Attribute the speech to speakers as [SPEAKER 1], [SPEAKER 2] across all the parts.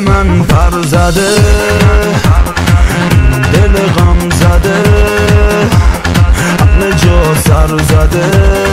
[SPEAKER 1] من پر زده دل غم زده همه جا سر زده.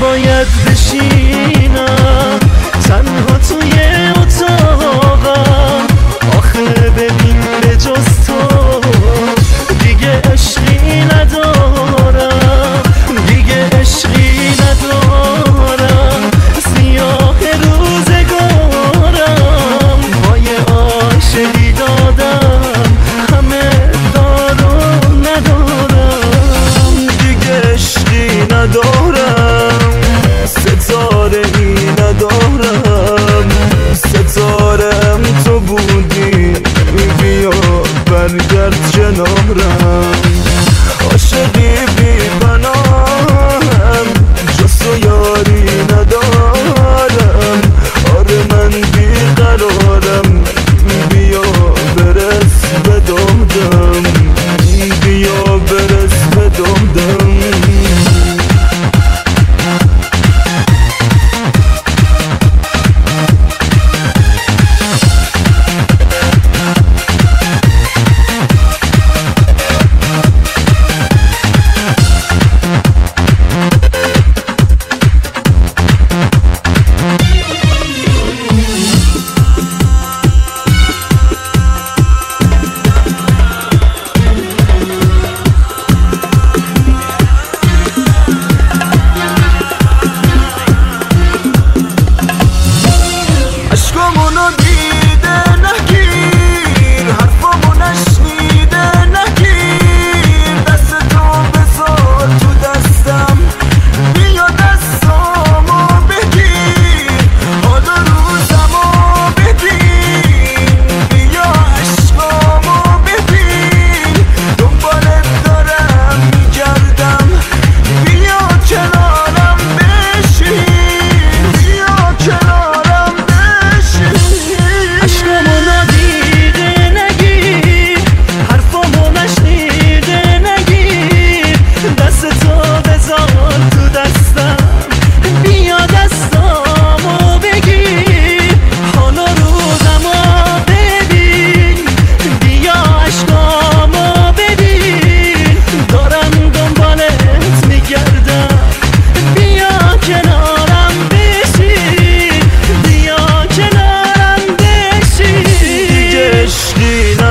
[SPEAKER 1] باید بشینم. تنها توی اتاق artce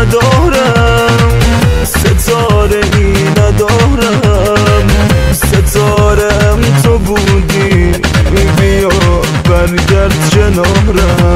[SPEAKER 1] ندارم. ستاره ای ندارم. ستارم تو بودی. بیا برگرد جنارم